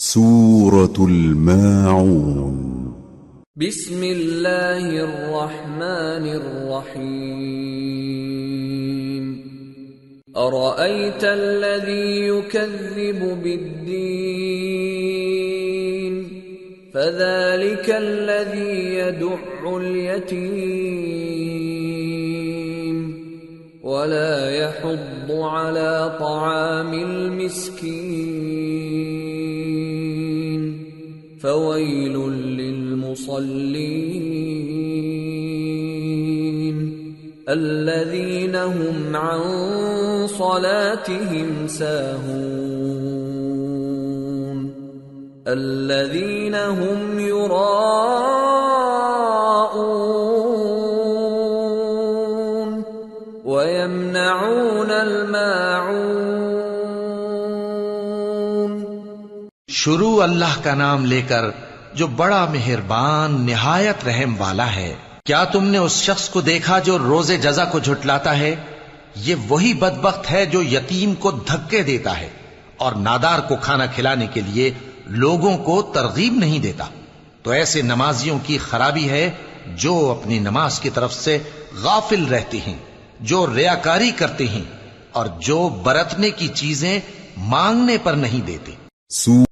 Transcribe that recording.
سورة الماعون. بسم الله الرحمن الرحيم أرأيت الذي يكذب بالدين فذلك الذي يدع اليتيم ولا يحض على طعام المسكين. فويل للمصلين. الذين هم عن صلاتهم ساهون. الذين هم يراءون ويمنعون الماعون شروع اللہ کا نام لے کر جو بڑا مہربان، نہایت رحم والا ہے۔ کیا تم نے اس شخص کو دیکھا جو روزے جزا کو جھٹلاتا ہے؟ یہ وہی بدبخت ہے جو یتیم کو دھکے دیتا ہے اور نادار کو کھانا کھلانے کے لیے لوگوں کو ترغیب نہیں دیتا۔ تو ایسے نمازیوں کی خرابی ہے جو اپنی نماز کی طرف سے غافل رہتے ہیں۔ جو ریاکاری کرتے ہیں اور جو برتنے کی چیزیں مانگنے پر نہیں دیتے۔ سو